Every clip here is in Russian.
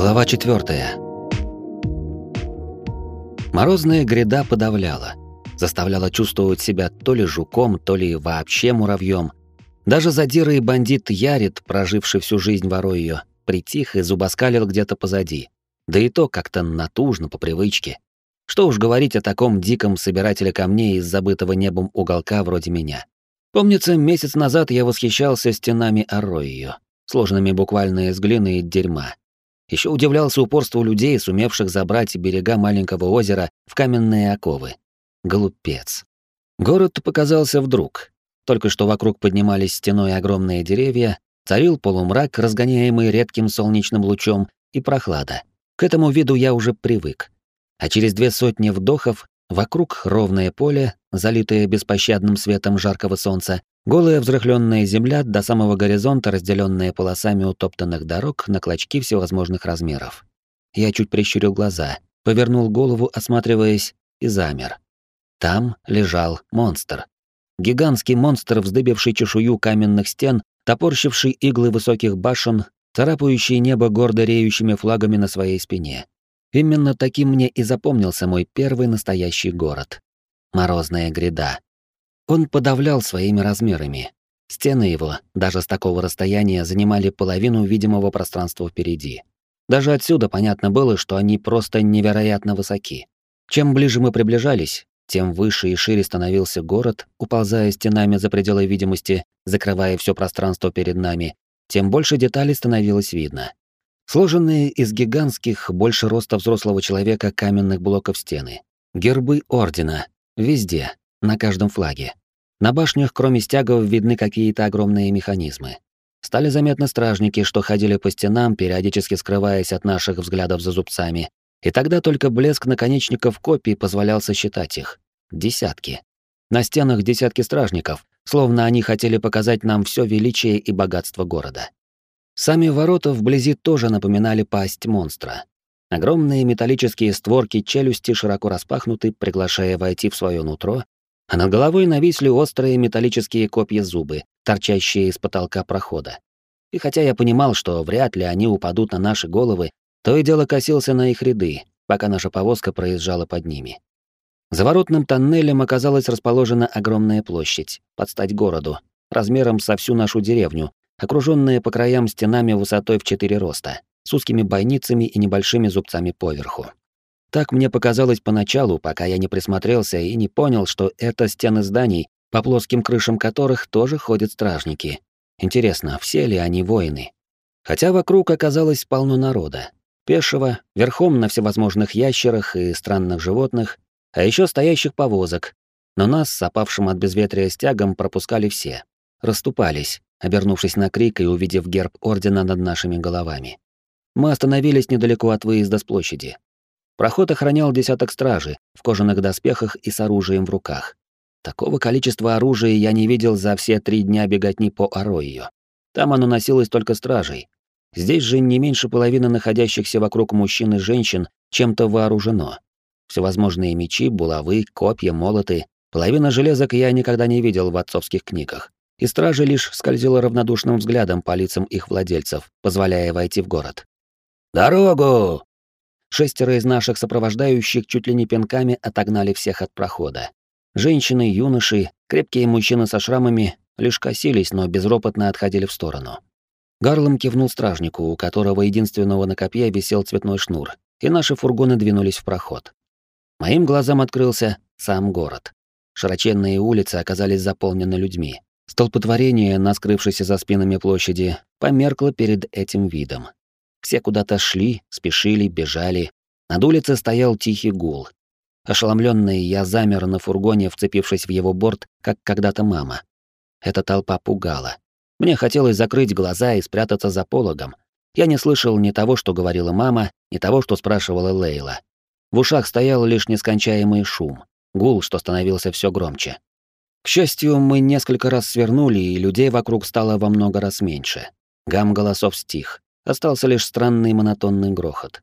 Глава четвертая. Морозная гряда подавляла, заставляла чувствовать себя то ли жуком, то ли вообще муравьем. Даже задира и бандит Ярит, проживший всю жизнь ворой ее, притих и зубоскалил где-то позади. Да и то как-то натужно, по привычке. Что уж говорить о таком диком собирателе камней из забытого небом уголка вроде меня. Помнится, месяц назад я восхищался стенами Арроио, сложенными буквально из глины и дерьма. Еще удивлялся упорству людей, сумевших забрать берега маленького озера в каменные оковы. Голупец. Город показался вдруг. Только что вокруг поднимались стеной огромные деревья, царил полумрак, разгоняемый редким солнечным лучом, и прохлада. К этому виду я уже привык. А через две сотни вдохов вокруг ровное поле, залитое беспощадным светом жаркого солнца, Голая взрыхленная земля до самого горизонта, разделенная полосами утоптанных дорог на клочки всевозможных размеров. Я чуть прищурил глаза, повернул голову, осматриваясь, и замер. Там лежал монстр. Гигантский монстр, вздыбивший чешую каменных стен, топорщивший иглы высоких башен, царапающий небо гордо реющими флагами на своей спине. Именно таким мне и запомнился мой первый настоящий город. Морозная гряда. Он подавлял своими размерами. Стены его, даже с такого расстояния, занимали половину видимого пространства впереди. Даже отсюда понятно было, что они просто невероятно высоки. Чем ближе мы приближались, тем выше и шире становился город, уползая стенами за пределы видимости, закрывая все пространство перед нами, тем больше деталей становилось видно. Сложенные из гигантских, больше роста взрослого человека каменных блоков стены. Гербы ордена. Везде, на каждом флаге. На башнях, кроме стягов, видны какие-то огромные механизмы. Стали заметны стражники, что ходили по стенам, периодически скрываясь от наших взглядов за зубцами. И тогда только блеск наконечников копий позволял сосчитать их. Десятки. На стенах десятки стражников, словно они хотели показать нам все величие и богатство города. Сами ворота вблизи тоже напоминали пасть монстра. Огромные металлические створки челюсти широко распахнуты, приглашая войти в свое нутро а над головой нависли острые металлические копья-зубы, торчащие из потолка прохода. И хотя я понимал, что вряд ли они упадут на наши головы, то и дело косился на их ряды, пока наша повозка проезжала под ними. За воротным тоннелем оказалась расположена огромная площадь, под стать городу, размером со всю нашу деревню, окруженная по краям стенами высотой в четыре роста, с узкими бойницами и небольшими зубцами поверху. Так мне показалось поначалу, пока я не присмотрелся и не понял, что это стены зданий, по плоским крышам которых тоже ходят стражники. Интересно, все ли они воины? Хотя вокруг оказалось полно народа. Пешего, верхом на всевозможных ящерах и странных животных, а еще стоящих повозок. Но нас с опавшим от безветрия стягом пропускали все. Расступались, обернувшись на крик и увидев герб ордена над нашими головами. Мы остановились недалеко от выезда с площади. Проход охранял десяток стражи в кожаных доспехах и с оружием в руках. Такого количества оружия я не видел за все три дня беготни по Оройо. Там оно носилось только стражей. Здесь же не меньше половины находящихся вокруг мужчин и женщин чем-то вооружено. Всевозможные мечи, булавы, копья, молоты. Половина железок я никогда не видел в отцовских книгах. И стража лишь скользила равнодушным взглядом по лицам их владельцев, позволяя войти в город. «Дорогу!» Шестеро из наших сопровождающих чуть ли не пинками отогнали всех от прохода. Женщины, юноши, крепкие мужчины со шрамами лишь косились, но безропотно отходили в сторону. Гарлом кивнул стражнику, у которого единственного на копье висел цветной шнур, и наши фургоны двинулись в проход. Моим глазам открылся сам город. Широченные улицы оказались заполнены людьми. Столпотворение, на скрывшейся за спинами площади, померкло перед этим видом. Все куда-то шли, спешили, бежали. Над улицей стоял тихий гул. Ошеломленный, я замер на фургоне, вцепившись в его борт, как когда-то мама. Эта толпа пугала. Мне хотелось закрыть глаза и спрятаться за пологом. Я не слышал ни того, что говорила мама, ни того, что спрашивала Лейла. В ушах стоял лишь нескончаемый шум, гул, что становился все громче. К счастью, мы несколько раз свернули, и людей вокруг стало во много раз меньше. Гам голосов стих. Остался лишь странный монотонный грохот.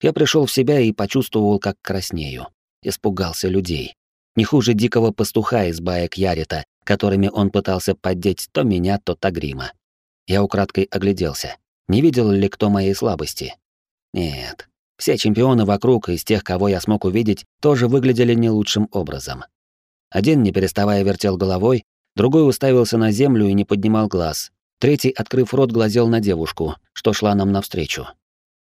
Я пришел в себя и почувствовал, как краснею. Испугался людей. Не хуже дикого пастуха из баек Ярита, которыми он пытался поддеть то меня, то Тагрима. Я украдкой огляделся. Не видел ли кто моей слабости? Нет, все чемпионы вокруг из тех, кого я смог увидеть, тоже выглядели не лучшим образом. Один, не переставая, вертел головой, другой уставился на землю и не поднимал глаз. Третий, открыв рот, глазел на девушку, что шла нам навстречу.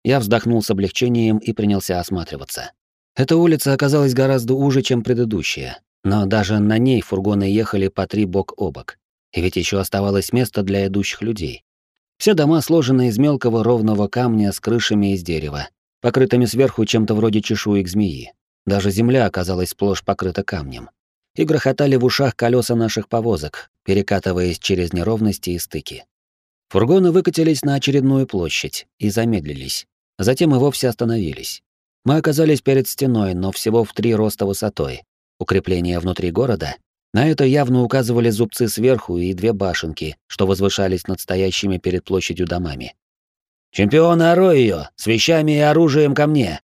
Я вздохнул с облегчением и принялся осматриваться. Эта улица оказалась гораздо уже, чем предыдущая, но даже на ней фургоны ехали по три бок о бок. И ведь еще оставалось место для идущих людей. Все дома сложены из мелкого ровного камня с крышами из дерева, покрытыми сверху чем-то вроде чешуек змеи. Даже земля оказалась сплошь покрыта камнем. И грохотали в ушах колеса наших повозок, перекатываясь через неровности и стыки. Фургоны выкатились на очередную площадь и замедлились. Затем и вовсе остановились. Мы оказались перед стеной, но всего в три роста высотой. Укрепление внутри города. На это явно указывали зубцы сверху и две башенки, что возвышались над стоящими перед площадью домами. «Чемпион Ароио! С вещами и оружием ко мне!»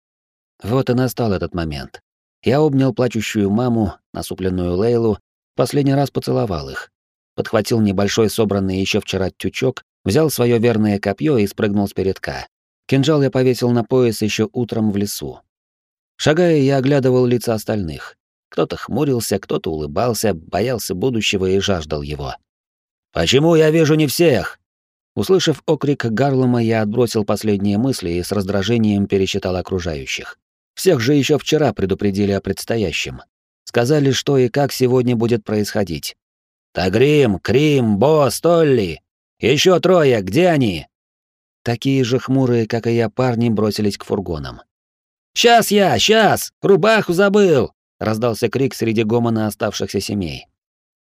Вот и настал этот момент. Я обнял плачущую маму, насупленную Лейлу, последний раз поцеловал их. Подхватил небольшой собранный еще вчера тючок, взял свое верное копье и спрыгнул с передка. Кинжал я повесил на пояс еще утром в лесу. Шагая, я оглядывал лица остальных. Кто-то хмурился, кто-то улыбался, боялся будущего и жаждал его. «Почему я вижу не всех?» Услышав окрик Гарлома, я отбросил последние мысли и с раздражением пересчитал окружающих. Всех же еще вчера предупредили о предстоящем. Сказали, что и как сегодня будет происходить. «Тагрим, Крим, Бо, Столли! Еще трое, где они?» Такие же хмурые, как и я, парни бросились к фургонам. «Сейчас я, сейчас! Рубаху забыл!» — раздался крик среди гомона оставшихся семей.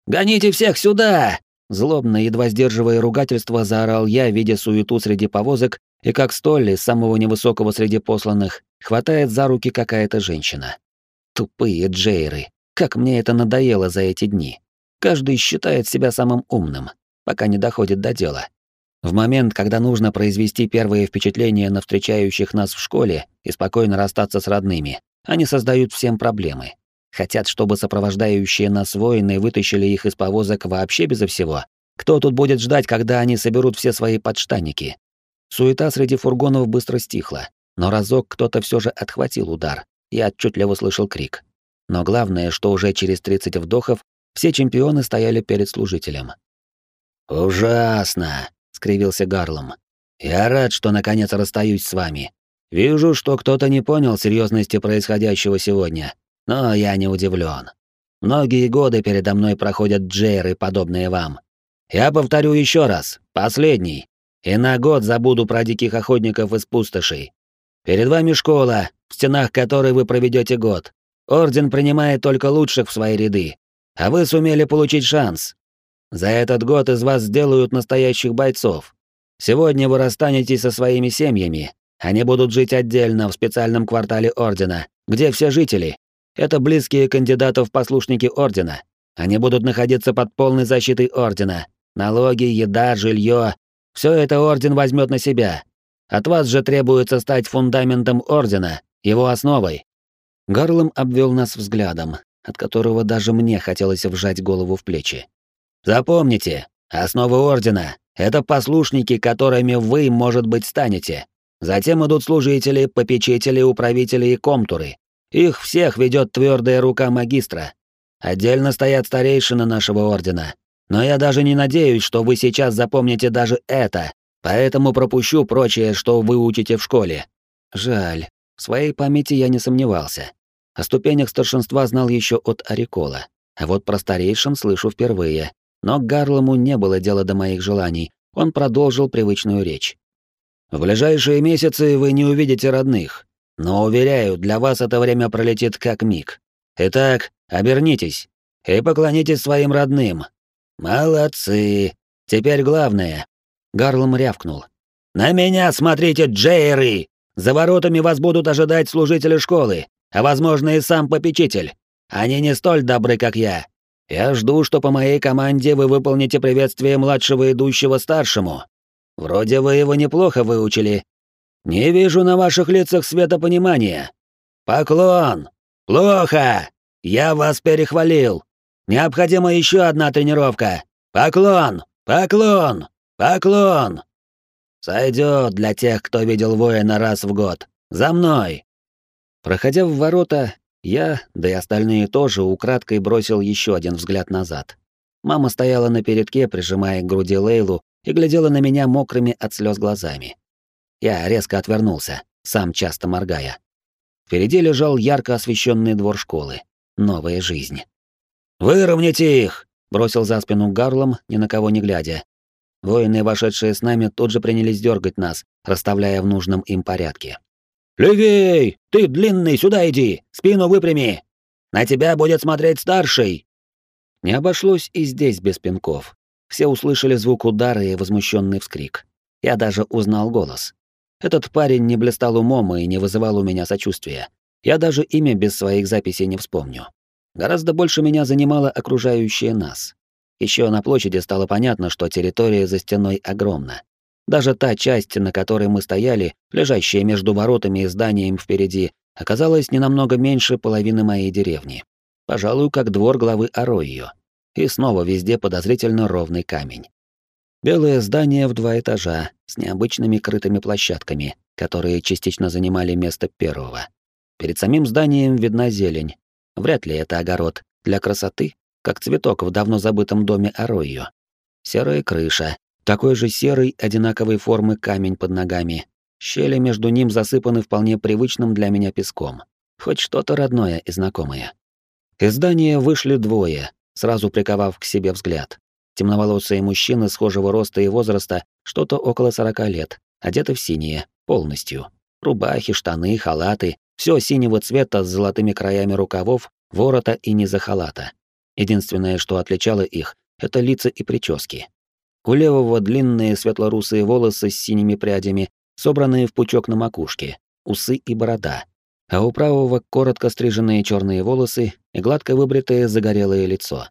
«Гоните всех сюда! Злобно, едва сдерживая ругательство, заорал я, видя суету среди повозок, и как Столли, самого невысокого среди посланных, хватает за руки какая-то женщина. Тупые джейры. Как мне это надоело за эти дни. Каждый считает себя самым умным, пока не доходит до дела. В момент, когда нужно произвести первые впечатления на встречающих нас в школе и спокойно расстаться с родными, они создают всем проблемы. Хотят, чтобы сопровождающие нас воины вытащили их из повозок вообще безо всего. Кто тут будет ждать, когда они соберут все свои подштанники? Суета среди фургонов быстро стихла, но разок кто-то все же отхватил удар. Я отчетливо слышал крик. Но главное, что уже через 30 вдохов все чемпионы стояли перед служителем. «Ужасно!» — скривился Гарлом. «Я рад, что наконец расстаюсь с вами. Вижу, что кто-то не понял серьезности происходящего сегодня. Но я не удивлен. Многие годы передо мной проходят джейры, подобные вам. Я повторю еще раз, последний. И на год забуду про диких охотников из пустошей. Перед вами школа, в стенах которой вы проведете год. Орден принимает только лучших в свои ряды. А вы сумели получить шанс. За этот год из вас сделают настоящих бойцов. Сегодня вы расстанетесь со своими семьями. Они будут жить отдельно в специальном квартале Ордена, где все жители, это близкие кандидатов послушники Ордена. Они будут находиться под полной защитой Ордена. Налоги, еда, жилье — все это Орден возьмет на себя. От вас же требуется стать фундаментом Ордена, его основой». Гарлом обвел нас взглядом, от которого даже мне хотелось вжать голову в плечи. «Запомните, основа Ордена — это послушники, которыми вы, может быть, станете. Затем идут служители, попечители, управители и комтуры. Их всех ведет твердая рука магистра. Отдельно стоят старейшины нашего ордена. Но я даже не надеюсь, что вы сейчас запомните даже это, поэтому пропущу прочее, что вы учите в школе. Жаль, в своей памяти я не сомневался. О ступенях старшинства знал еще от Арикола, а вот про старейшин слышу впервые. Но Гарлому не было дела до моих желаний, он продолжил привычную речь. «В ближайшие месяцы вы не увидите родных, но, уверяю, для вас это время пролетит как миг. Итак, обернитесь и поклонитесь своим родным. Молодцы. Теперь главное. Гарлом рявкнул. На меня смотрите, Джейры! За воротами вас будут ожидать служители школы, а, возможно, и сам попечитель. Они не столь добры, как я. Я жду, что по моей команде вы выполните приветствие младшего идущего старшему. Вроде вы его неплохо выучили, не вижу на ваших лицах светопонимания. Поклон! Плохо! Я вас перехвалил. Необходима еще одна тренировка. Поклон! Поклон! Поклон!» Сойдет для тех, кто видел воина раз в год. За мной!» Проходя в ворота, я, да и остальные тоже, украдкой бросил еще один взгляд назад. Мама стояла на передке, прижимая к груди Лейлу, и глядела на меня мокрыми от слез глазами. Я резко отвернулся, сам часто моргая. Впереди лежал ярко освещенный двор школы. Новая жизнь. «Выровняйте их!» — бросил за спину Гарлом, ни на кого не глядя. Воины, вошедшие с нами, тут же принялись дергать нас, расставляя в нужном им порядке. «Левей! Ты длинный, сюда иди! Спину выпрями! На тебя будет смотреть старший!» Не обошлось и здесь без пинков. Все услышали звук удара и возмущенный вскрик. Я даже узнал голос. Этот парень не блистал умом и не вызывал у меня сочувствия. Я даже имя без своих записей не вспомню. Гораздо больше меня занимало окружающее нас. Еще на площади стало понятно, что территория за стеной огромна. Даже та часть, на которой мы стояли, лежащая между воротами и зданием впереди, оказалась не намного меньше половины моей деревни. Пожалуй, как двор главы Аройо. И снова везде подозрительно ровный камень. Белое здание в два этажа, с необычными крытыми площадками, которые частично занимали место первого. Перед самим зданием видна зелень. Вряд ли это огород. Для красоты, как цветок в давно забытом доме Аройо. Серая крыша, такой же серый, одинаковой формы камень под ногами. Щели между ним засыпаны вполне привычным для меня песком. Хоть что-то родное и знакомое. Из здания вышли двое, сразу приковав к себе взгляд. Темноволосые мужчины схожего роста и возраста, что-то около сорока лет, одеты в синее, полностью. Рубахи, штаны, халаты, все синего цвета с золотыми краями рукавов, ворота и низа халата. Единственное, что отличало их, это лица и прически. У левого длинные светлорусые волосы с синими прядями, собранные в пучок на макушке, усы и борода. А у правого коротко стриженные черные волосы и гладко выбритое загорелое лицо.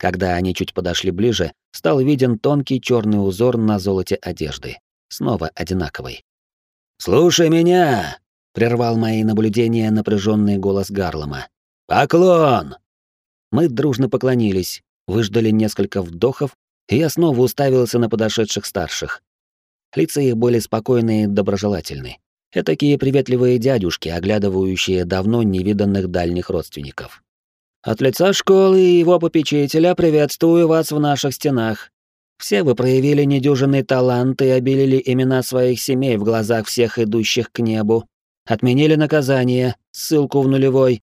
Когда они чуть подошли ближе, стал виден тонкий черный узор на золоте одежды, снова одинаковый. «Слушай меня!» — прервал мои наблюдения напряженный голос Гарлома. «Поклон!» Мы дружно поклонились, выждали несколько вдохов, и я снова уставился на подошедших старших. Лица их были спокойные и доброжелательны. Этакие приветливые дядюшки, оглядывающие давно невиданных дальних родственников. От лица школы и его попечителя приветствую вас в наших стенах. Все вы проявили недюжинный талант и обелили имена своих семей в глазах всех идущих к небу. Отменили наказание, ссылку в нулевой.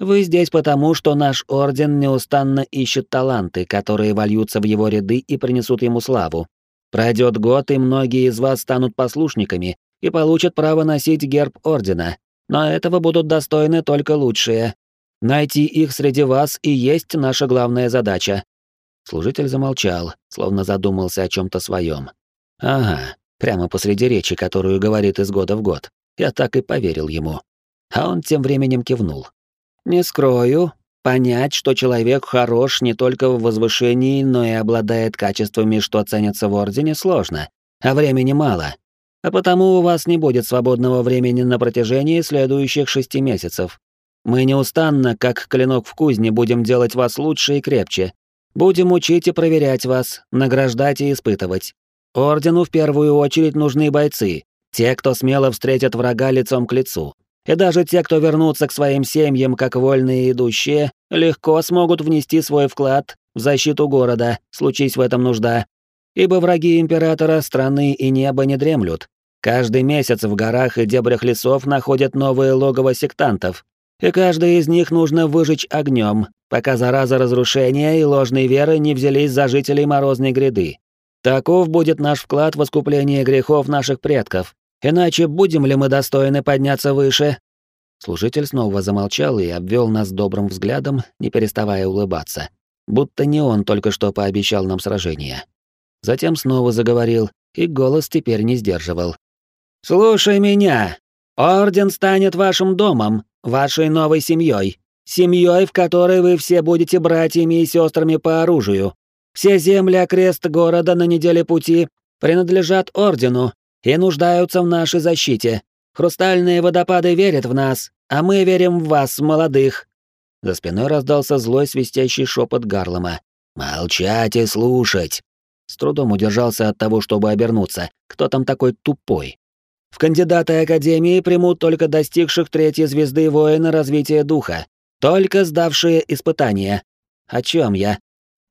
Вы здесь потому, что наш орден неустанно ищет таланты, которые вольются в его ряды и принесут ему славу. Пройдет год, и многие из вас станут послушниками и получат право носить герб ордена. Но этого будут достойны только лучшие. Найти их среди вас и есть наша главная задача. Служитель замолчал, словно задумался о чем то своем. Ага, прямо посреди речи, которую говорит из года в год. Я так и поверил ему. А он тем временем кивнул. Не скрою, понять, что человек хорош не только в возвышении, но и обладает качествами, что ценятся в Ордене, сложно, а времени мало. А потому у вас не будет свободного времени на протяжении следующих шести месяцев. Мы неустанно, как клинок в кузне, будем делать вас лучше и крепче. Будем учить и проверять вас, награждать и испытывать. Ордену в первую очередь нужны бойцы, те, кто смело встретят врага лицом к лицу. И даже те, кто вернутся к своим семьям как вольные идущие, легко смогут внести свой вклад в защиту города, случись в этом нужда. Ибо враги императора страны и неба не дремлют. Каждый месяц в горах и дебрях лесов находят новые логово сектантов. И каждый из них нужно выжечь огнем, пока зараза разрушения и ложной веры не взялись за жителей Морозной гряды. Таков будет наш вклад в искупление грехов наших предков, Иначе будем ли мы достойны подняться выше?» Служитель снова замолчал и обвел нас добрым взглядом, не переставая улыбаться. Будто не он только что пообещал нам сражение. Затем снова заговорил, и голос теперь не сдерживал. «Слушай меня! Орден станет вашим домом, вашей новой семьей, семьей, в которой вы все будете братьями и сестрами по оружию. Все земли окрест города на неделе пути принадлежат Ордену, и нуждаются в нашей защите. Хрустальные водопады верят в нас, а мы верим в вас, молодых». За спиной раздался злой свистящий шепот Гарлома. «Молчать и слушать!» С трудом удержался от того, чтобы обернуться. Кто там такой тупой? В кандидаты Академии примут только достигших третьей звезды воина развития духа, только сдавшие испытания. О чем я?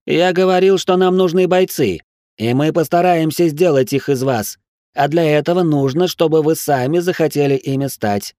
Я говорил, что нам нужны бойцы, и мы постараемся сделать их из вас. А для этого нужно, чтобы вы сами захотели ими стать.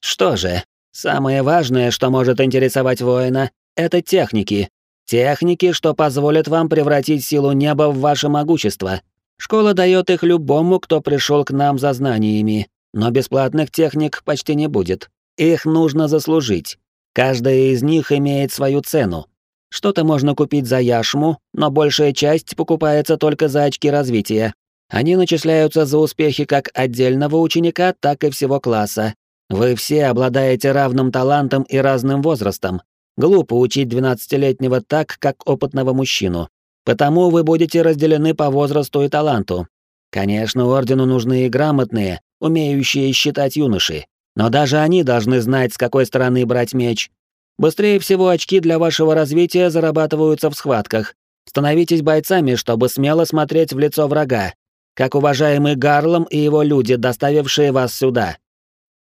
Что же, самое важное, что может интересовать воина, это техники. Техники, что позволят вам превратить силу неба в ваше могущество. Школа дает их любому, кто пришел к нам за знаниями, но бесплатных техник почти не будет. Их нужно заслужить. Каждая из них имеет свою цену. Что-то можно купить за яшму, но большая часть покупается только за очки развития. Они начисляются за успехи как отдельного ученика, так и всего класса. Вы все обладаете равным талантом и разным возрастом. Глупо учить 12-летнего так, как опытного мужчину. Потому вы будете разделены по возрасту и таланту. Конечно, ордену нужны и грамотные, умеющие считать юноши. Но даже они должны знать, с какой стороны брать меч. Быстрее всего очки для вашего развития зарабатываются в схватках. Становитесь бойцами, чтобы смело смотреть в лицо врага, как уважаемый Гарлом и его люди, доставившие вас сюда.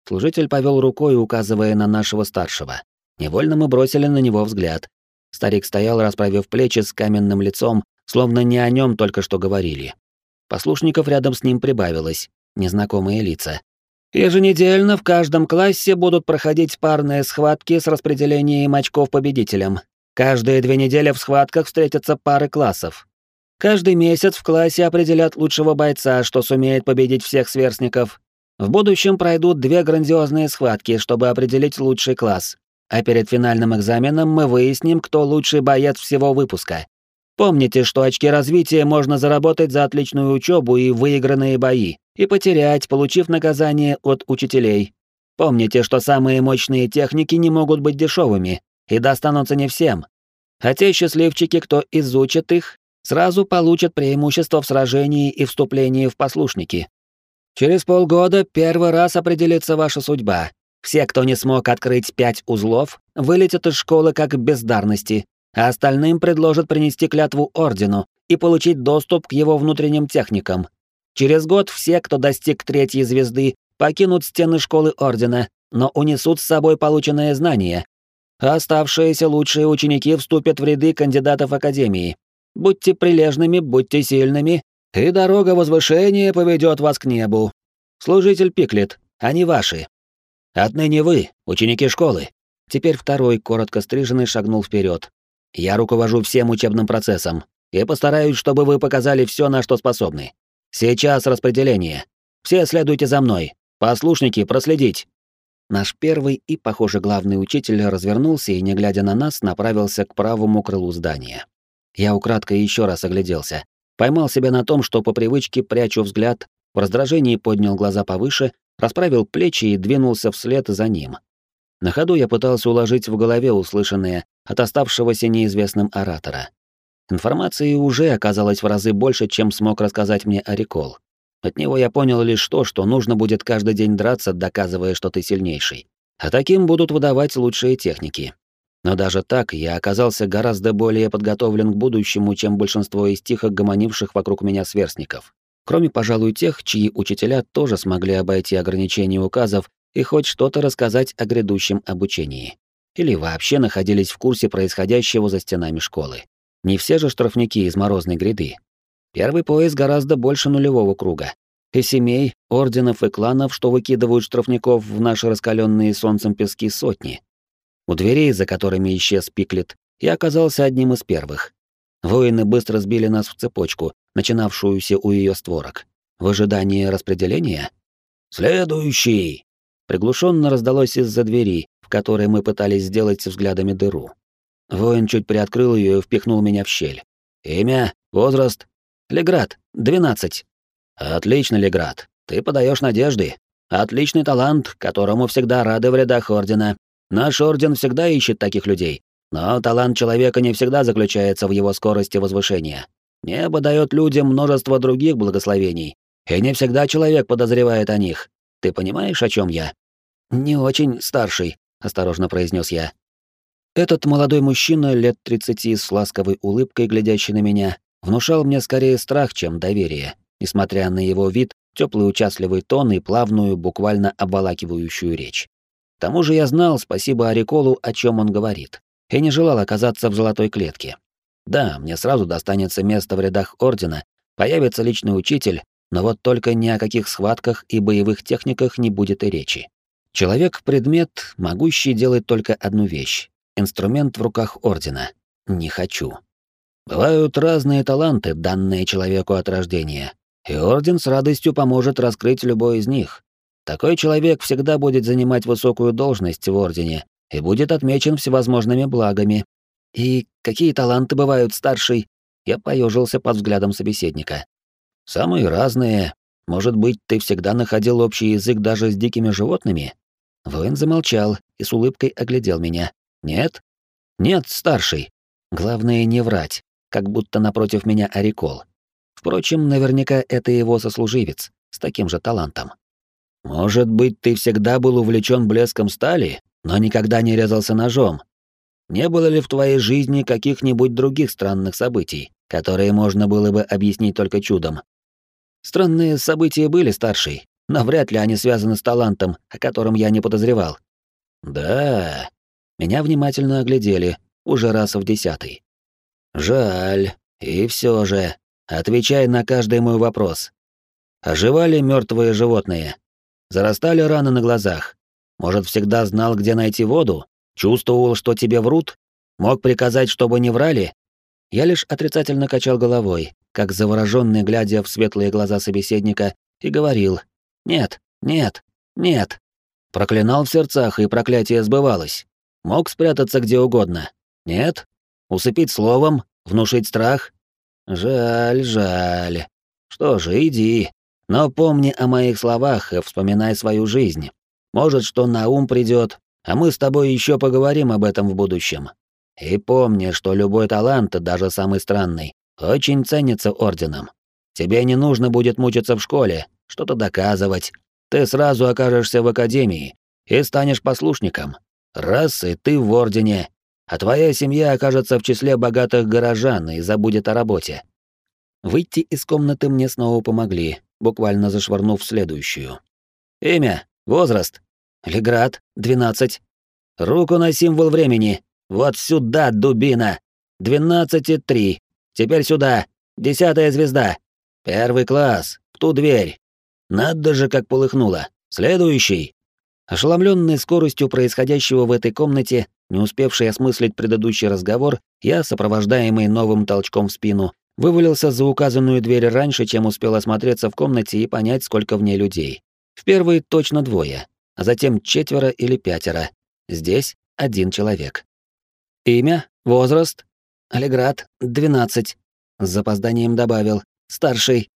Служитель повел рукой, указывая на нашего старшего. Невольно мы бросили на него взгляд. Старик стоял, расправив плечи с каменным лицом, словно не о нем только что говорили. Послушников рядом с ним прибавилось, незнакомые лица. Еженедельно в каждом классе будут проходить парные схватки с распределением очков победителям. Каждые две недели в схватках встретятся пары классов. Каждый месяц в классе определят лучшего бойца, что сумеет победить всех сверстников. В будущем пройдут две грандиозные схватки, чтобы определить лучший класс. А перед финальным экзаменом мы выясним, кто лучший боец всего выпуска. Помните, что очки развития можно заработать за отличную учебу и выигранные бои, и потерять, получив наказание от учителей. Помните, что самые мощные техники не могут быть дешевыми и достанутся не всем. А те счастливчики, кто изучит их, сразу получат преимущество в сражении и вступлении в послушники. Через полгода первый раз определится ваша судьба, все, кто не смог открыть пять узлов, вылетят из школы как бездарности, а остальным предложат принести клятву ордену и получить доступ к его внутренним техникам. Через год все, кто достиг третьей звезды, покинут стены школы ордена, но унесут с собой полученные знания. Оставшиеся лучшие ученики вступят в ряды кандидатов академии. Будьте прилежными, будьте сильными, и дорога возвышения поведет вас к небу. Служитель Пиклет, они ваши. Отныне вы, ученики школы. Теперь второй, коротко стриженный, шагнул вперед. Я руковожу всем учебным процессом и постараюсь, чтобы вы показали все, на что способны. Сейчас распределение. Все следуйте за мной. Послушники, проследить. Наш первый и, похоже, главный учитель развернулся и, не глядя на нас, направился к правому крылу здания. Я украдкой еще раз огляделся. Поймал себя на том, что по привычке прячу взгляд, в раздражении поднял глаза повыше расправил плечи и двинулся вслед за ним. На ходу я пытался уложить в голове услышанное от оставшегося неизвестным оратора. Информации уже оказалось в разы больше, чем смог рассказать мне Орикол. От него я понял лишь то, что нужно будет каждый день драться, доказывая, что ты сильнейший. А таким будут выдавать лучшие техники. Но даже так я оказался гораздо более подготовлен к будущему, чем большинство из тихо гомонивших вокруг меня сверстников кроме, пожалуй, тех, чьи учителя тоже смогли обойти ограничения указов и хоть что-то рассказать о грядущем обучении. Или вообще находились в курсе происходящего за стенами школы. Не все же штрафники из морозной гряды. Первый пояс гораздо больше нулевого круга. И семей, орденов и кланов, что выкидывают штрафников в наши раскаленные солнцем пески сотни. У дверей, за которыми исчез Пиклет, я оказался одним из первых. Воины быстро сбили нас в цепочку, начинавшуюся у ее створок. В ожидании распределения? «Следующий!» Приглушенно раздалось из-за двери, в которой мы пытались сделать взглядами дыру. Воин чуть приоткрыл ее и впихнул меня в щель. «Имя? Возраст?» «Леград, 12». «Отлично, Леград. Ты подаешь надежды. Отличный талант, которому всегда рады в рядах Ордена. Наш Орден всегда ищет таких людей. Но талант человека не всегда заключается в его скорости возвышения. Небо дает людям множество других благословений, и не всегда человек подозревает о них. Ты понимаешь, о чем я? Не очень старший, осторожно произнес я. Этот молодой мужчина лет тридцати с ласковой улыбкой, глядящий на меня, внушал мне скорее страх, чем доверие, несмотря на его вид, теплый участливый тон и плавную, буквально обволакивающую речь. К тому же я знал, спасибо Ариколу, о чем он говорит, и не желал оказаться в золотой клетке. Да, мне сразу достанется место в рядах Ордена, появится личный учитель, но вот только ни о каких схватках и боевых техниках не будет и речи. Человек-предмет, могущий делать только одну вещь — инструмент в руках Ордена. Не хочу. Бывают разные таланты, данные человеку от рождения, и Орден с радостью поможет раскрыть любой из них. Такой человек всегда будет занимать высокую должность в Ордене и будет отмечен всевозможными благами. И какие таланты бывают старший? Я поежился под взглядом собеседника. Самые разные. Может быть, ты всегда находил общий язык даже с дикими животными? Воин замолчал и с улыбкой оглядел меня. Нет? Нет, старший. Главное не врать как будто напротив меня Арикол. Впрочем, наверняка это его сослуживец, с таким же талантом. «Может быть, ты всегда был увлечен блеском стали, но никогда не резался ножом? Не было ли в твоей жизни каких-нибудь других странных событий, которые можно было бы объяснить только чудом?» «Странные события были, старший, но вряд ли они связаны с талантом, о котором я не подозревал». «Да...» Меня внимательно оглядели, уже раз в десятый. Жаль. И все же, отвечай на каждый мой вопрос. Оживали мертвые животные? Зарастали раны на глазах? Может, всегда знал, где найти воду? Чувствовал, что тебе врут? Мог приказать, чтобы не врали? Я лишь отрицательно качал головой, как завороженный, глядя в светлые глаза собеседника, и говорил «Нет, нет, нет». Проклинал в сердцах, и проклятие сбывалось. Мог спрятаться где угодно. Нет, Усыпить словом? Внушить страх? Жаль, жаль. Что же, иди. Но помни о моих словах и вспоминай свою жизнь. Может, что на ум придет, а мы с тобой еще поговорим об этом в будущем. И помни, что любой талант, даже самый странный, очень ценится орденом. Тебе не нужно будет мучиться в школе, что-то доказывать. Ты сразу окажешься в академии и станешь послушником. Раз и ты в ордене, а твоя семья окажется в числе богатых горожан и забудет о работе. Выйти из комнаты мне снова помогли, буквально зашвырнув следующую. Имя, возраст. Леград, 12. Руку на символ времени. Вот сюда, дубина. 12,3. Теперь сюда. Десятая звезда. Первый класс. В ту дверь. Надо же, как полыхнуло. Следующий. Ошеломленный скоростью происходящего в этой комнате, не успевший осмыслить предыдущий разговор, я, сопровождаемый новым толчком в спину, вывалился за указанную дверь раньше, чем успел осмотреться в комнате и понять, сколько в ней людей. В первой точно двое, а затем четверо или пятеро. Здесь один человек. Имя, возраст, Алиград, 12. С запозданием добавил. Старший.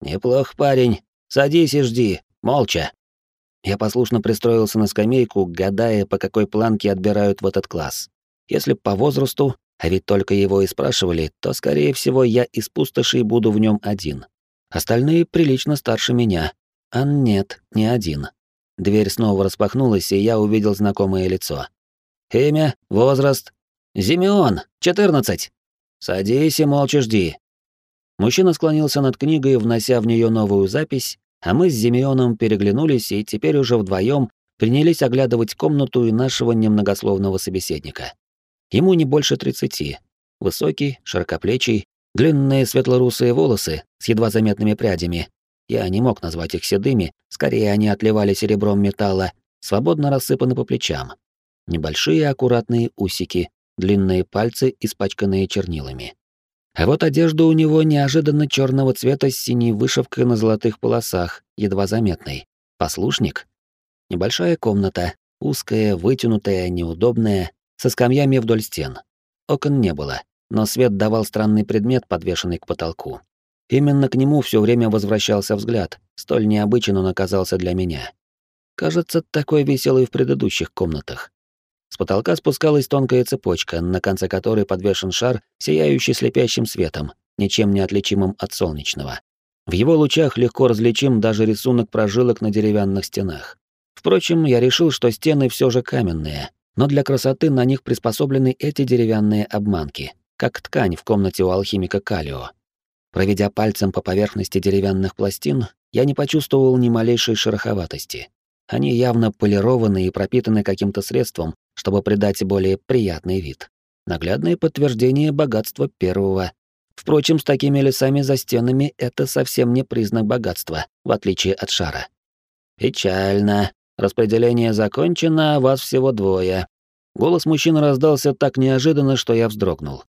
Неплох парень. Садись и жди, молча. Я послушно пристроился на скамейку, гадая, по какой планке отбирают в этот класс. Если по возрасту, а ведь только его и спрашивали, то, скорее всего, я из пустоши буду в нем один. Остальные прилично старше меня. А нет, не один. Дверь снова распахнулась, и я увидел знакомое лицо. Имя, возраст. Зимеон, 14. Садись и молча жди. Мужчина склонился над книгой, внося в нее новую запись, а мы с Зимеоном переглянулись и теперь уже вдвоем принялись оглядывать комнату и нашего немногословного собеседника. Ему не больше тридцати. Высокий, широкоплечий, длинные светлорусые волосы с едва заметными прядями. Я не мог назвать их седыми, скорее они отливали серебром металла, свободно рассыпаны по плечам. Небольшие аккуратные усики, длинные пальцы, испачканные чернилами. А вот одежда у него неожиданно черного цвета с синей вышивкой на золотых полосах, едва заметной. Послушник. Небольшая комната, узкая, вытянутая, неудобная, со скамьями вдоль стен. Окон не было, но свет давал странный предмет, подвешенный к потолку. Именно к нему все время возвращался взгляд, столь необычен он оказался для меня. Кажется, такой веселый в предыдущих комнатах. С потолка спускалась тонкая цепочка, на конце которой подвешен шар, сияющий слепящим светом, ничем не отличимым от солнечного. В его лучах легко различим даже рисунок прожилок на деревянных стенах. Впрочем, я решил, что стены все же каменные, но для красоты на них приспособлены эти деревянные обманки, как ткань в комнате у алхимика Калио. Проведя пальцем по поверхности деревянных пластин, я не почувствовал ни малейшей шероховатости. Они явно полированы и пропитаны каким-то средством, чтобы придать более приятный вид. Наглядное подтверждение богатства первого. Впрочем, с такими лесами за стенами это совсем не признак богатства, в отличие от шара. Печально. Распределение закончено, а вас всего двое. Голос мужчины раздался так неожиданно, что я вздрогнул.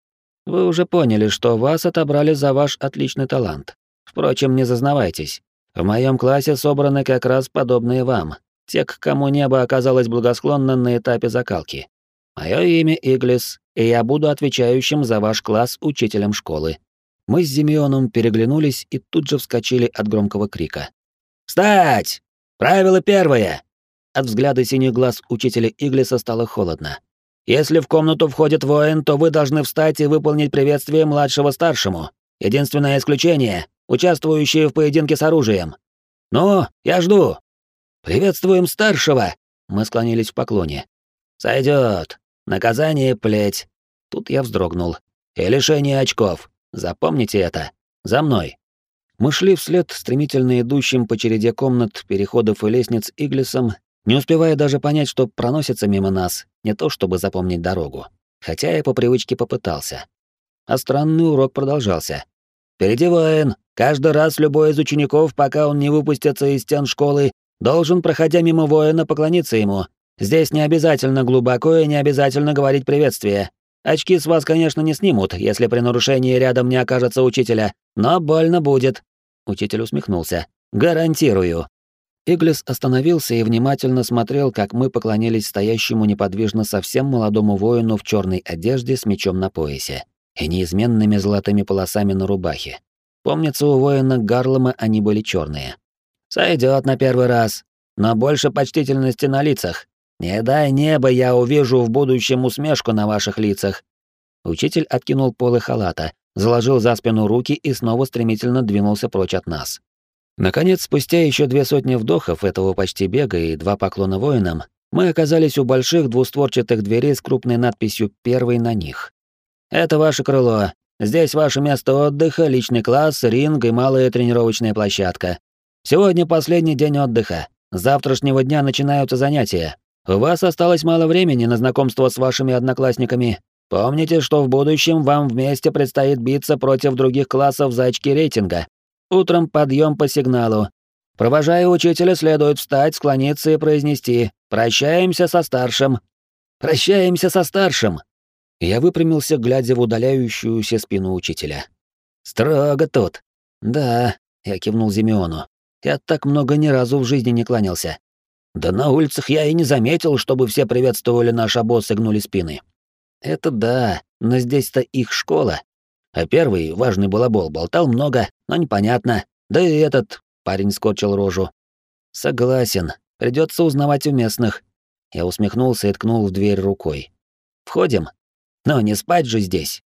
Вы уже поняли, что вас отобрали за ваш отличный талант. Впрочем, не зазнавайтесь. В моем классе собраны как раз подобные вам, те, к кому небо оказалось благосклонно на этапе закалки. Мое имя Иглис, и я буду отвечающим за ваш класс учителем школы. Мы с Зимеоном переглянулись и тут же вскочили от громкого крика. «Встать! Правило первое!» От взгляда синих глаз учителя Иглиса стало холодно. «Если в комнату входит воин, то вы должны встать и выполнить приветствие младшего старшему. Единственное исключение — участвующие в поединке с оружием. Ну, я жду!» «Приветствуем старшего!» Мы склонились в поклоне. «Сойдет. Наказание — плеть». Тут я вздрогнул. «И лишение очков. Запомните это. За мной». Мы шли вслед стремительно идущим по череде комнат, переходов и лестниц Иглисом не успевая даже понять, что проносится мимо нас, не то чтобы запомнить дорогу. Хотя я по привычке попытался. А странный урок продолжался. «Впереди воин! Каждый раз любой из учеников, пока он не выпустится из стен школы, должен, проходя мимо воина, поклониться ему. Здесь не обязательно глубоко и не обязательно говорить приветствие. Очки с вас, конечно, не снимут, если при нарушении рядом не окажется учителя, но больно будет». Учитель усмехнулся. «Гарантирую». Иглис остановился и внимательно смотрел, как мы поклонились стоящему неподвижно совсем молодому воину в черной одежде с мечом на поясе и неизменными золотыми полосами на рубахе. Помнится, у воина Гарлома они были черные. Сойдет на первый раз, но больше почтительности на лицах. Не дай небо, я увижу в будущем усмешку на ваших лицах. Учитель откинул полы халата, заложил за спину руки и снова стремительно двинулся прочь от нас. Наконец, спустя еще две сотни вдохов этого почти бега и два поклона воинам, мы оказались у больших двустворчатых дверей с крупной надписью «Первый» на них. «Это ваше крыло. Здесь ваше место отдыха, личный класс, ринг и малая тренировочная площадка. Сегодня последний день отдыха. С завтрашнего дня начинаются занятия. У вас осталось мало времени на знакомство с вашими одноклассниками. Помните, что в будущем вам вместе предстоит биться против других классов за очки рейтинга. Утром подъем по сигналу. Провожая учителя, следует встать, склониться и произнести «Прощаемся со старшим». «Прощаемся со старшим». Я выпрямился, глядя в удаляющуюся спину учителя. «Строго тут». «Да», — я кивнул Зимеону. «Я так много ни разу в жизни не кланялся». «Да на улицах я и не заметил, чтобы все приветствовали наш обоз и гнули спины». «Это да, но здесь-то их школа, а первый, важный балабол, болтал много, но непонятно. Да и этот парень скорчил рожу. Согласен, придется узнавать у местных. Я усмехнулся и ткнул в дверь рукой. Входим. Но не спать же здесь.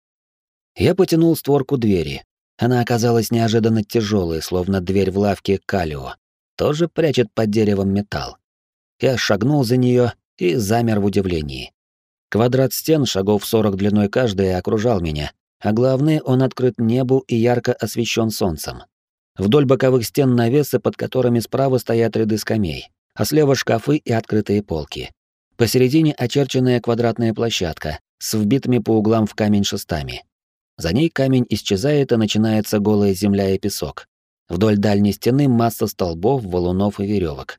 Я потянул створку двери. Она оказалась неожиданно тяжелой, словно дверь в лавке Калио. Тоже прячет под деревом металл. Я шагнул за нее и замер в удивлении. Квадрат стен, шагов 40 длиной каждая, окружал меня, а главное, он открыт небу и ярко освещен солнцем. Вдоль боковых стен навесы, под которыми справа стоят ряды скамей, а слева шкафы и открытые полки. Посередине очерченная квадратная площадка с вбитыми по углам в камень шестами. За ней камень исчезает и начинается голая земля и песок. Вдоль дальней стены масса столбов, валунов и веревок.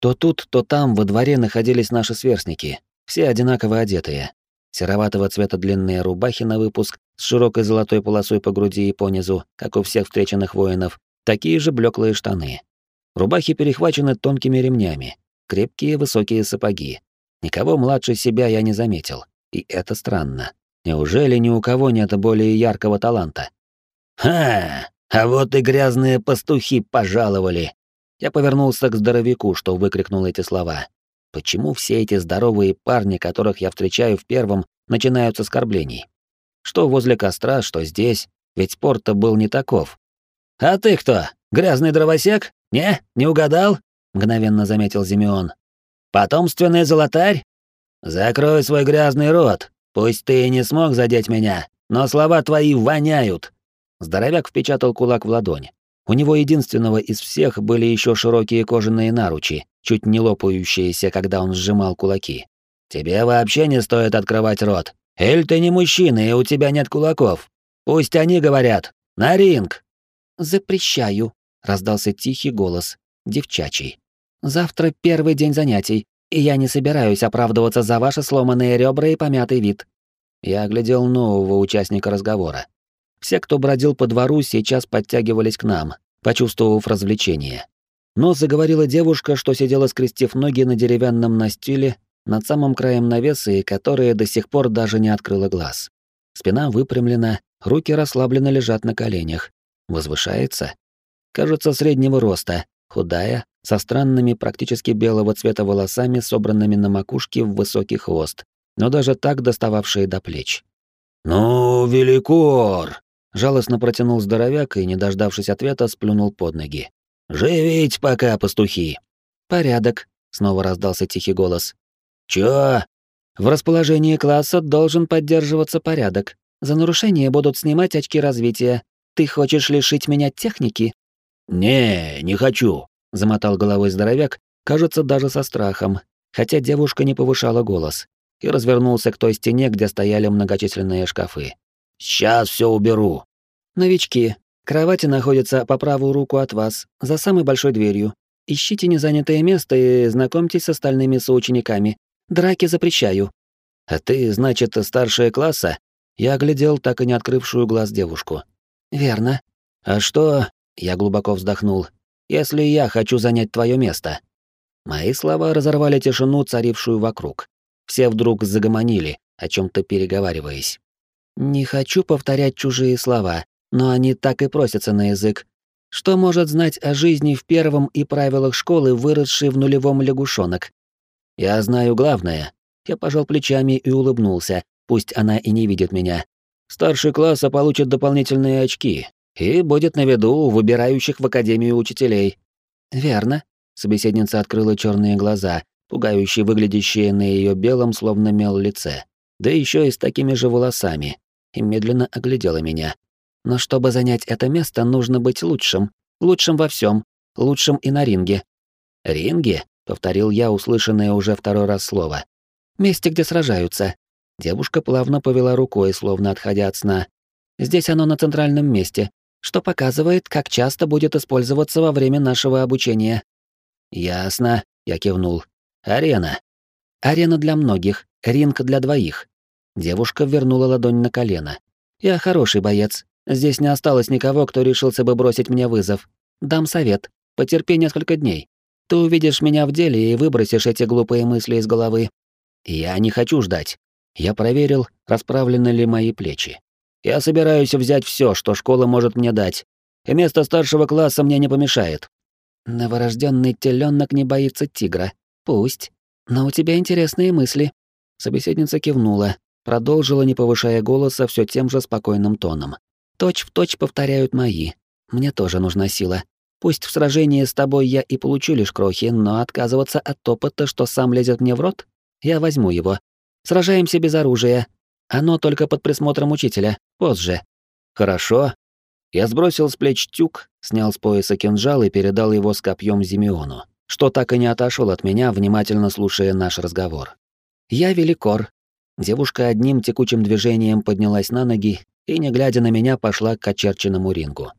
То тут, то там во дворе находились наши сверстники, все одинаково одетые. Сероватого цвета длинные рубахи на выпуск с широкой золотой полосой по груди и понизу, как у всех встреченных воинов, такие же блеклые штаны. Рубахи перехвачены тонкими ремнями, крепкие высокие сапоги. Никого младше себя я не заметил, и это странно. Неужели ни у кого нет более яркого таланта? «Ха! А вот и грязные пастухи пожаловали!» Я повернулся к здоровяку, что выкрикнул эти слова. Почему все эти здоровые парни, которых я встречаю в первом, начинают с оскорблений? Что возле костра, что здесь, ведь спорт-то был не таков. «А ты кто? Грязный дровосек? Не, не угадал?» — мгновенно заметил Зимеон. «Потомственный золотарь? Закрой свой грязный рот. Пусть ты и не смог задеть меня, но слова твои воняют». Здоровяк впечатал кулак в ладонь. У него единственного из всех были еще широкие кожаные наручи, чуть не лопающиеся, когда он сжимал кулаки. «Тебе вообще не стоит открывать рот. Эль, ты не мужчина, и у тебя нет кулаков. Пусть они говорят. На ринг!» «Запрещаю», — раздался тихий голос, девчачий. «Завтра первый день занятий, и я не собираюсь оправдываться за ваши сломанные ребра и помятый вид». Я оглядел нового участника разговора. Все, кто бродил по двору, сейчас подтягивались к нам, почувствовав развлечение. Но заговорила девушка, что сидела скрестив ноги на деревянном настиле над самым краем навеса и которая до сих пор даже не открыла глаз. Спина выпрямлена, руки расслабленно лежат на коленях. Возвышается. Кажется, среднего роста, худая, со странными практически белого цвета волосами, собранными на макушке в высокий хвост, но даже так достававшие до плеч. «Ну, великор!» Жалостно протянул здоровяк и, не дождавшись ответа, сплюнул под ноги. «Живить пока, пастухи!» «Порядок», — снова раздался тихий голос. «Чё?» «В расположении класса должен поддерживаться порядок. За нарушение будут снимать очки развития. Ты хочешь лишить меня техники?» «Не, не хочу», — замотал головой здоровяк, кажется, даже со страхом, хотя девушка не повышала голос, и развернулся к той стене, где стояли многочисленные шкафы. Сейчас все уберу. Новички. Кровати находятся по правую руку от вас, за самой большой дверью. Ищите незанятое место и знакомьтесь с остальными соучениками. Драки запрещаю. А ты, значит, старшая класса? Я оглядел так и не открывшую глаз девушку. Верно. А что? Я глубоко вздохнул. Если я хочу занять твое место. Мои слова разорвали тишину, царившую вокруг. Все вдруг загомонили, о чем то переговариваясь. Не хочу повторять чужие слова, но они так и просятся на язык. Что может знать о жизни в первом и правилах школы, выросший в нулевом лягушонок? Я знаю главное. Я пожал плечами и улыбнулся, пусть она и не видит меня. Старший класс получит дополнительные очки и будет на виду у выбирающих в академию учителей. Верно. Собеседница открыла черные глаза, пугающие выглядящие на ее белом, словно мел лице, да еще и с такими же волосами, и медленно оглядела меня. Но чтобы занять это место, нужно быть лучшим. Лучшим во всем, Лучшим и на ринге. «Ринге?» — повторил я услышанное уже второй раз слово. «Месте, где сражаются». Девушка плавно повела рукой, словно отходя от сна. «Здесь оно на центральном месте, что показывает, как часто будет использоваться во время нашего обучения». «Ясно», — я кивнул. «Арена». «Арена для многих, ринг для двоих. Девушка вернула ладонь на колено. «Я хороший боец. Здесь не осталось никого, кто решился бы бросить мне вызов. Дам совет. Потерпи несколько дней. Ты увидишь меня в деле и выбросишь эти глупые мысли из головы». «Я не хочу ждать. Я проверил, расправлены ли мои плечи. Я собираюсь взять все, что школа может мне дать. И место старшего класса мне не помешает». «Новорожденный теленок не боится тигра. Пусть. Но у тебя интересные мысли». Собеседница кивнула, Продолжила, не повышая голоса, все тем же спокойным тоном. «Точь в точь повторяют мои. Мне тоже нужна сила. Пусть в сражении с тобой я и получу лишь крохи, но отказываться от опыта, что сам лезет мне в рот, я возьму его. Сражаемся без оружия. Оно только под присмотром учителя. Позже». «Хорошо». Я сбросил с плеч тюк, снял с пояса кинжал и передал его с копьем Зимеону, что так и не отошел от меня, внимательно слушая наш разговор. «Я Великор, Девушка одним текучим движением поднялась на ноги и, не глядя на меня, пошла к очерченному рингу.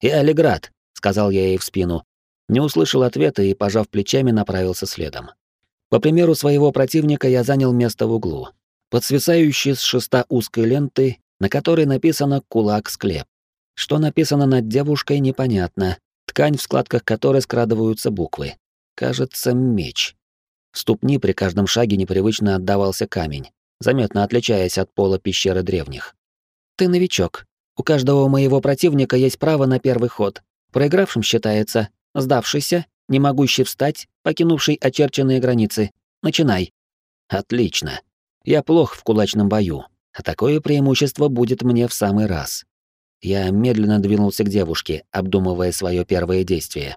«Я Леград», — сказал я ей в спину. Не услышал ответа и, пожав плечами, направился следом. По примеру своего противника я занял место в углу, под свисающей с шеста узкой ленты, на которой написано «Кулак-склеп». Что написано над девушкой, непонятно. Ткань, в складках которой скрадываются буквы. Кажется, меч. В ступни при каждом шаге непривычно отдавался камень заметно отличаясь от пола пещеры древних. «Ты новичок. У каждого моего противника есть право на первый ход. Проигравшим считается сдавшийся, не могущий встать, покинувший очерченные границы. Начинай». «Отлично. Я плох в кулачном бою, а такое преимущество будет мне в самый раз». Я медленно двинулся к девушке, обдумывая свое первое действие.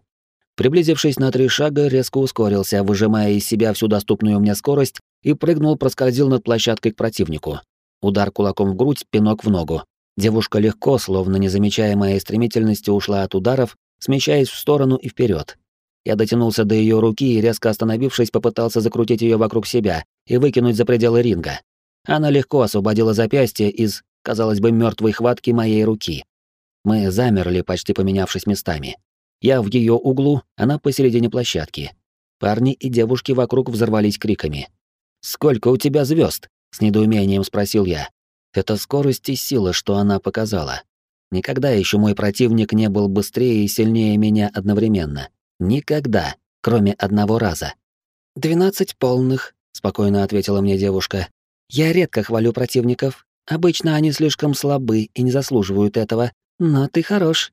Приблизившись на три шага, резко ускорился, выжимая из себя всю доступную мне скорость и прыгнул, проскользил над площадкой к противнику. Удар кулаком в грудь, пинок в ногу. Девушка легко, словно не замечая моей стремительности, ушла от ударов, смещаясь в сторону и вперед. Я дотянулся до ее руки и, резко остановившись, попытался закрутить ее вокруг себя и выкинуть за пределы ринга. Она легко освободила запястье из, казалось бы, мертвой хватки моей руки. Мы замерли, почти поменявшись местами. Я в ее углу, она посередине площадки. Парни и девушки вокруг взорвались криками. «Сколько у тебя звезд? с недоумением спросил я. Это скорость и сила, что она показала. Никогда еще мой противник не был быстрее и сильнее меня одновременно. Никогда, кроме одного раза. «Двенадцать полных», — спокойно ответила мне девушка. «Я редко хвалю противников. Обычно они слишком слабы и не заслуживают этого. Но ты хорош».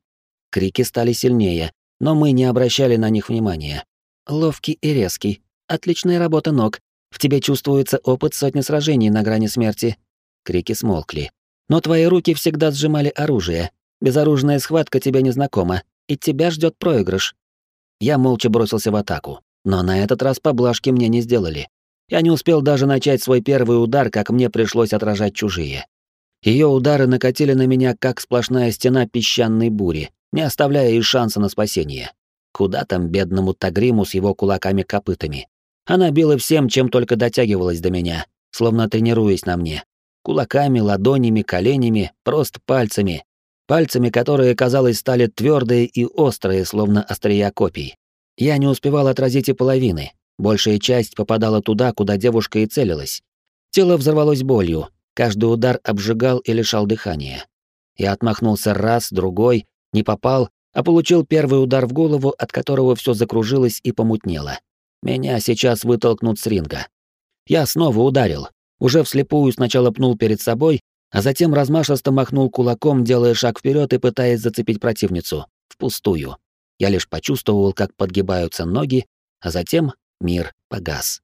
Крики стали сильнее, но мы не обращали на них внимания. «Ловкий и резкий. Отличная работа ног. В тебе чувствуется опыт сотни сражений на грани смерти». Крики смолкли. «Но твои руки всегда сжимали оружие. Безоружная схватка тебе не знакома, и тебя ждет проигрыш. Я молча бросился в атаку, но на этот раз поблажки мне не сделали. Я не успел даже начать свой первый удар, как мне пришлось отражать чужие. Ее удары накатили на меня, как сплошная стена песчаной бури, не оставляя и шанса на спасение. Куда там бедному Тагриму с его кулаками-копытами? Она била всем, чем только дотягивалась до меня, словно тренируясь на мне. Кулаками, ладонями, коленями, просто пальцами, пальцами, которые, казалось, стали твердые и острые, словно острия копий. Я не успевал отразить и половины. Большая часть попадала туда, куда девушка и целилась. Тело взорвалось болью, каждый удар обжигал и лишал дыхания. Я отмахнулся раз, другой, не попал, а получил первый удар в голову, от которого все закружилось и помутнело. Меня сейчас вытолкнут с ринга. Я снова ударил. Уже вслепую сначала пнул перед собой, а затем размашисто махнул кулаком, делая шаг вперед и пытаясь зацепить противницу. Впустую. Я лишь почувствовал, как подгибаются ноги, а затем мир погас.